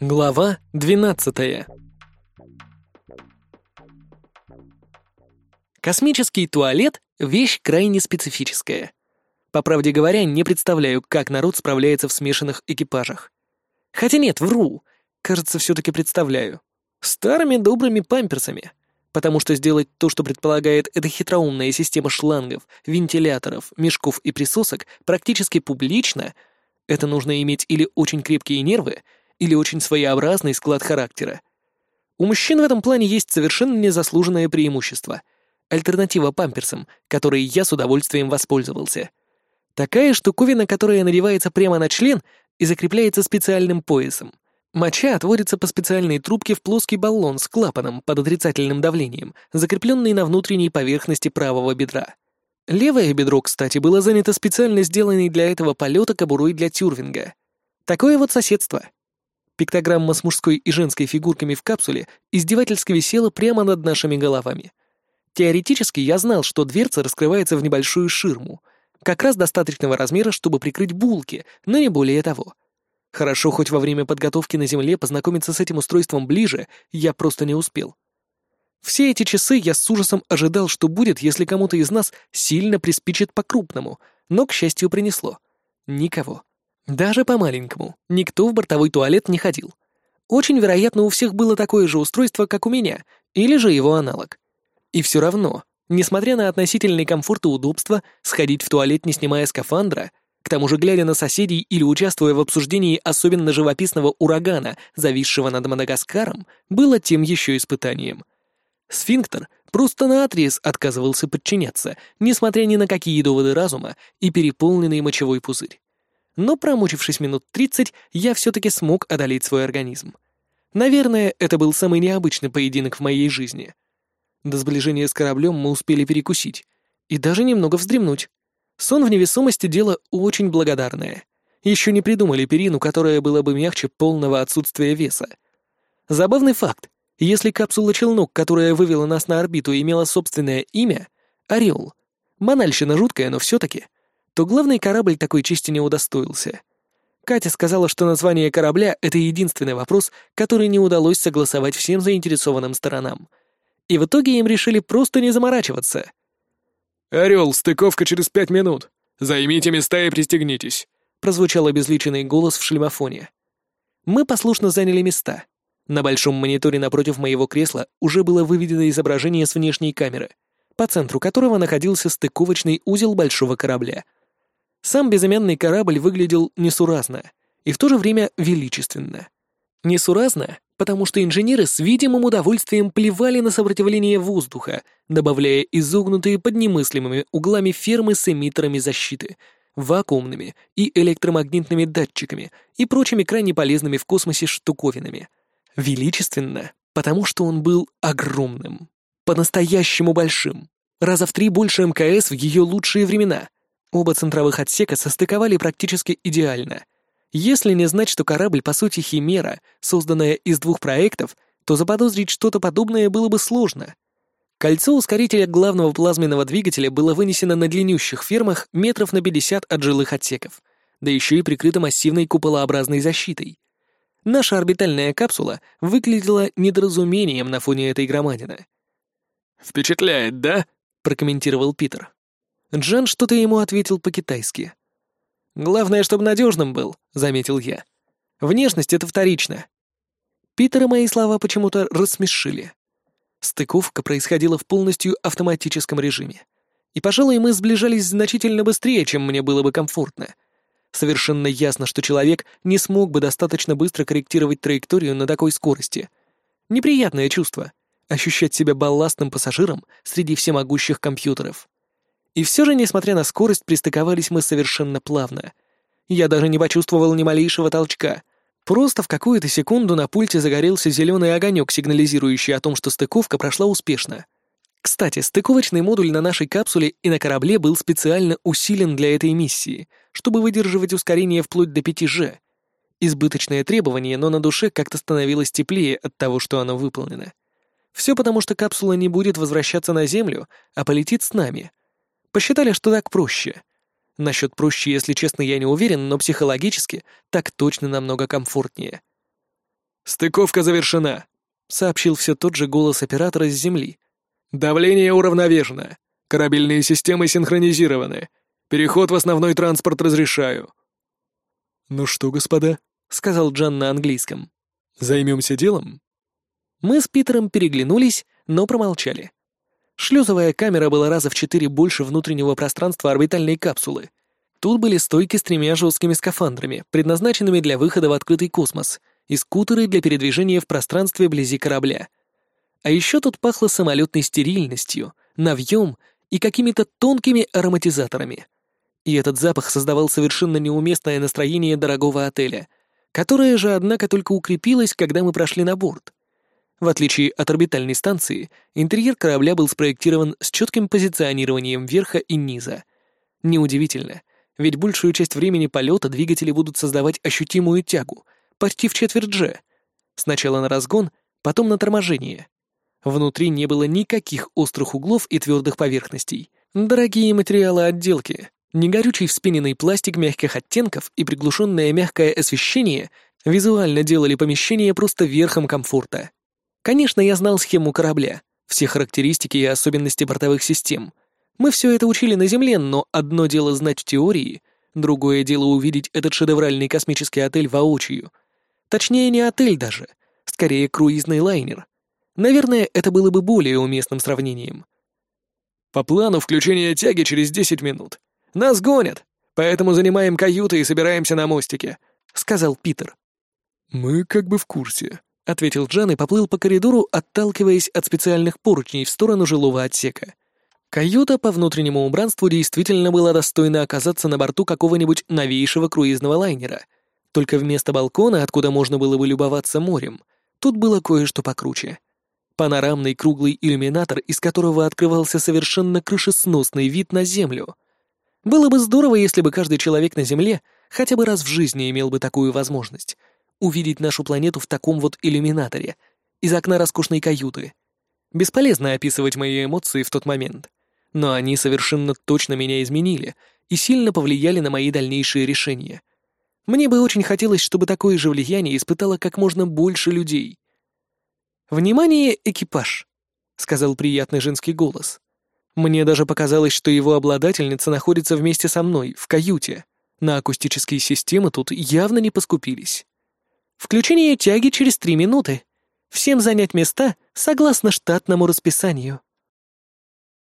Глава 12. Космический туалет — вещь крайне специфическая. По правде говоря, не представляю, как народ справляется в смешанных экипажах. Хотя нет, вру. Кажется, все-таки представляю. Старыми добрыми памперсами. Потому что сделать то, что предполагает эта хитроумная система шлангов, вентиляторов, мешков и присосок практически публично, это нужно иметь или очень крепкие нервы, или очень своеобразный склад характера. У мужчин в этом плане есть совершенно незаслуженное преимущество. Альтернатива памперсам, которой я с удовольствием воспользовался. Такая штуковина, которая надевается прямо на член и закрепляется специальным поясом. Моча отводится по специальной трубке в плоский баллон с клапаном под отрицательным давлением, закрепленный на внутренней поверхности правого бедра. Левое бедро, кстати, было занято специально сделанной для этого полета кобурой для тюрвинга. Такое вот соседство. Пиктограмма с мужской и женской фигурками в капсуле издевательски висела прямо над нашими головами. Теоретически я знал, что дверца раскрывается в небольшую ширму, как раз достаточного размера, чтобы прикрыть булки, но не более того. Хорошо, хоть во время подготовки на Земле познакомиться с этим устройством ближе я просто не успел. Все эти часы я с ужасом ожидал, что будет, если кому-то из нас сильно приспичит по-крупному, но, к счастью, принесло. Никого. Даже по-маленькому. Никто в бортовой туалет не ходил. Очень вероятно, у всех было такое же устройство, как у меня, или же его аналог. И все равно, несмотря на относительный комфорт и удобство, сходить в туалет, не снимая скафандра, к тому же глядя на соседей или участвуя в обсуждении особенно живописного урагана, зависшего над Мадагаскаром, было тем еще испытанием. Сфинктер просто наотрез отказывался подчиняться, несмотря ни на какие доводы разума и переполненный мочевой пузырь но промучившись минут тридцать, я все-таки смог одолеть свой организм. Наверное, это был самый необычный поединок в моей жизни. До сближения с кораблем мы успели перекусить и даже немного вздремнуть. Сон в невесомости — дело очень благодарное. Еще не придумали перину, которая была бы мягче полного отсутствия веса. Забавный факт. Если капсула-челнок, которая вывела нас на орбиту, имела собственное имя — Орел. Банальщина жуткая, но все-таки — то главный корабль такой чести не удостоился. Катя сказала, что название корабля — это единственный вопрос, который не удалось согласовать всем заинтересованным сторонам. И в итоге им решили просто не заморачиваться. «Орел, стыковка через пять минут. Займите места и пристегнитесь», — прозвучал обезличенный голос в шлемофоне. Мы послушно заняли места. На большом мониторе напротив моего кресла уже было выведено изображение с внешней камеры, по центру которого находился стыковочный узел большого корабля — сам безымянный корабль выглядел несуразно и в то же время величественно. Несуразно, потому что инженеры с видимым удовольствием плевали на сопротивление воздуха, добавляя изогнутые под немыслимыми углами фермы с эмиттерами защиты, вакуумными и электромагнитными датчиками и прочими крайне полезными в космосе штуковинами. Величественно, потому что он был огромным. По-настоящему большим. Раза в три больше МКС в ее лучшие времена. Оба центровых отсека состыковали практически идеально. Если не знать, что корабль по сути химера, созданная из двух проектов, то заподозрить что-то подобное было бы сложно. Кольцо ускорителя главного плазменного двигателя было вынесено на длиннющих фермах метров на 50 от жилых отсеков, да еще и прикрыто массивной куполообразной защитой. Наша орбитальная капсула выглядела недоразумением на фоне этой громадины. «Впечатляет, да?» — прокомментировал Питер. Джан что-то ему ответил по-китайски. «Главное, чтобы надежным был», — заметил я. «Внешность — это вторично». Питера мои слова почему-то рассмешили. Стыковка происходила в полностью автоматическом режиме. И, пожалуй, мы сближались значительно быстрее, чем мне было бы комфортно. Совершенно ясно, что человек не смог бы достаточно быстро корректировать траекторию на такой скорости. Неприятное чувство — ощущать себя балластным пассажиром среди всемогущих компьютеров. И все же, несмотря на скорость, пристыковались мы совершенно плавно. Я даже не почувствовал ни малейшего толчка. Просто в какую-то секунду на пульте загорелся зеленый огонек, сигнализирующий о том, что стыковка прошла успешно. Кстати, стыковочный модуль на нашей капсуле и на корабле был специально усилен для этой миссии, чтобы выдерживать ускорение вплоть до 5G. Избыточное требование, но на душе как-то становилось теплее от того, что оно выполнено. Все потому, что капсула не будет возвращаться на Землю, а полетит с нами — Посчитали, что так проще. Насчет проще, если честно, я не уверен, но психологически так точно намного комфортнее. «Стыковка завершена», — сообщил все тот же голос оператора с Земли. «Давление уравновешено. Корабельные системы синхронизированы. Переход в основной транспорт разрешаю». «Ну что, господа», — сказал Джан на английском. «Займемся делом?» Мы с Питером переглянулись, но промолчали. Шлюзовая камера была раза в четыре больше внутреннего пространства орбитальной капсулы. Тут были стойки с тремя жесткими скафандрами, предназначенными для выхода в открытый космос, и скутеры для передвижения в пространстве вблизи корабля. А еще тут пахло самолетной стерильностью, навьем и какими-то тонкими ароматизаторами. И этот запах создавал совершенно неуместное настроение дорогого отеля, которое же, однако, только укрепилось, когда мы прошли на борт. В отличие от орбитальной станции, интерьер корабля был спроектирован с четким позиционированием верха и низа. Неудивительно, ведь большую часть времени полета двигатели будут создавать ощутимую тягу, почти в четверть G. Сначала на разгон, потом на торможение. Внутри не было никаких острых углов и твердых поверхностей. Дорогие материалы отделки, негорючий вспененный пластик мягких оттенков и приглушенное мягкое освещение визуально делали помещение просто верхом комфорта. Конечно, я знал схему корабля, все характеристики и особенности бортовых систем. Мы все это учили на Земле, но одно дело знать в теории, другое дело увидеть этот шедевральный космический отель воочию. Точнее, не отель даже, скорее круизный лайнер. Наверное, это было бы более уместным сравнением. По плану включение тяги через 10 минут. Нас гонят, поэтому занимаем каюты и собираемся на мостике», — сказал Питер. «Мы как бы в курсе», — ответил Джан и поплыл по коридору, отталкиваясь от специальных поручней в сторону жилого отсека. Каюта по внутреннему убранству действительно была достойна оказаться на борту какого-нибудь новейшего круизного лайнера. Только вместо балкона, откуда можно было бы любоваться морем, тут было кое-что покруче. Панорамный круглый иллюминатор, из которого открывался совершенно крышесносный вид на Землю. Было бы здорово, если бы каждый человек на Земле хотя бы раз в жизни имел бы такую возможность — увидеть нашу планету в таком вот иллюминаторе, из окна роскошной каюты. Бесполезно описывать мои эмоции в тот момент, но они совершенно точно меня изменили и сильно повлияли на мои дальнейшие решения. Мне бы очень хотелось, чтобы такое же влияние испытало как можно больше людей. «Внимание, экипаж!» — сказал приятный женский голос. Мне даже показалось, что его обладательница находится вместе со мной, в каюте. На акустические системы тут явно не поскупились. Включение тяги через три минуты. Всем занять места согласно штатному расписанию.